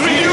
Three.